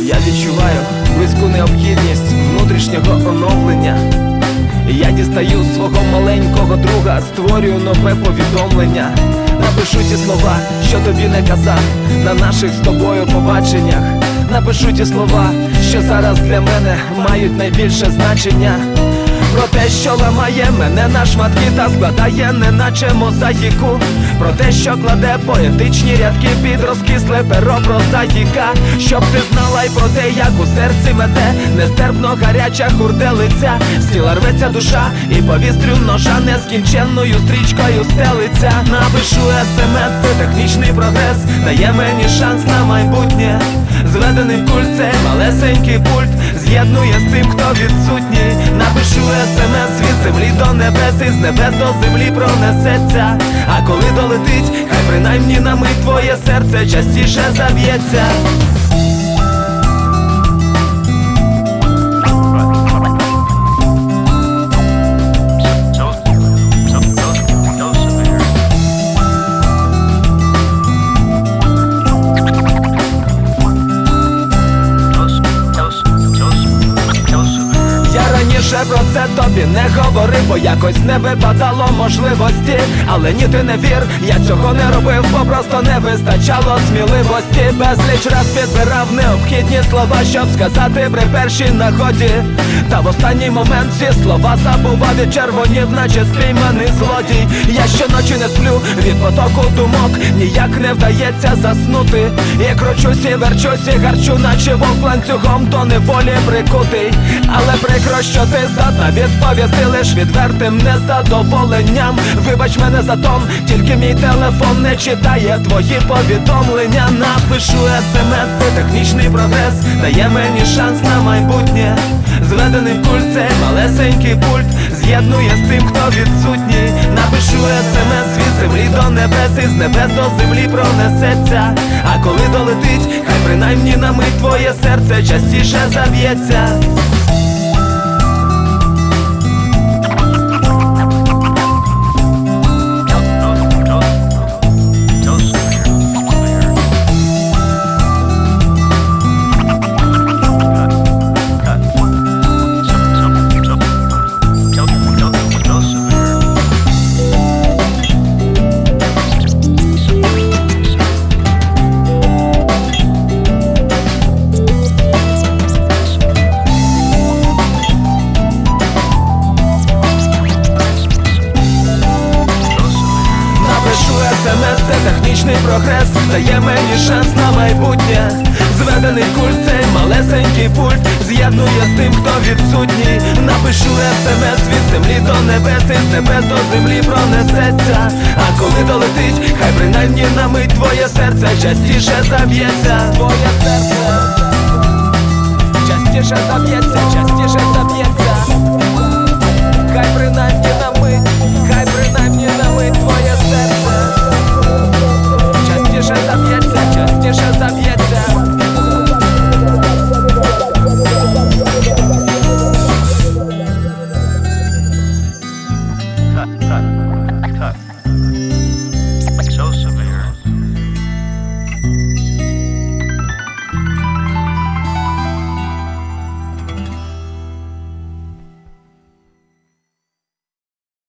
Я відчуваю близьку необхідність внутрішнього оновлення. Я дістаю свого маленького друга, створюю нове повідомлення. Напишу ті слова, що тобі не казав на наших з тобою побаченнях. Напишу ті слова, що зараз для мене мають найбільше значення. Про що ламає мене на шматки та складає, неначе мозаїку. Про те, що кладе поетичні рядки під розкисле перо прозаїка Щоб ти знала й про те, як у серці мете нестерпно гаряча хурделиця, з тіла рветься душа і повістрю ножа нескінченною стрічкою стелиться. Напишу смс, це технічний прогрес, дає мені шанс на майбутнє. Зведений в кульце, малесенький пульт з'єднує з тим, хто відсутній. Напишу смс від землі до небес, і з небес до землі пронесеться. А коли долетить, хай принаймні на мить твоє серце частіше заб'ється. Я про це тобі не говорив, бо якось не випадало можливості. Але ні, ти не вір, я цього не робив, бо просто не вистачало сміливості. Безліч раз підбирав необхідні слова, щоб сказати при першій нагоді. Та в останній момент всі слова забував і червонів, наче спійманий злодій. Я щоночі не сплю від потоку думок, ніяк не вдається заснути. І кручусь, і верчусь, і гарчу, наче вовк ланцюгом до неволі прикутий. Але прикро, що ти здатна відповісти лиш відвертим незадоволенням. Вибач мене за тон, тільки мій телефон не читає твої повідомлення. Напишу смс, це технічний прогрес, дає мені шанс на майбутнє. Зведений в кульце, малесенький пульт з'єднує з тим, хто відсутній. Напишу смс від землі до небес, і з небес до землі пронесеться. А коли долетить, хай принаймні на мить твоє серце частіше заб'ється. Прогрес, дає мені шанс на майбутнє. Зведений культ, цей малесенький пульт з'єднує з тим, хто відсутній. Напишу смс від землі до небес, і з небес до землі пронесеться. А коли долетить, хай принаймні на мить твоє серце частіше заб'ється. Твоє серце частіше заб'ється, частіше заб'ється. 赞。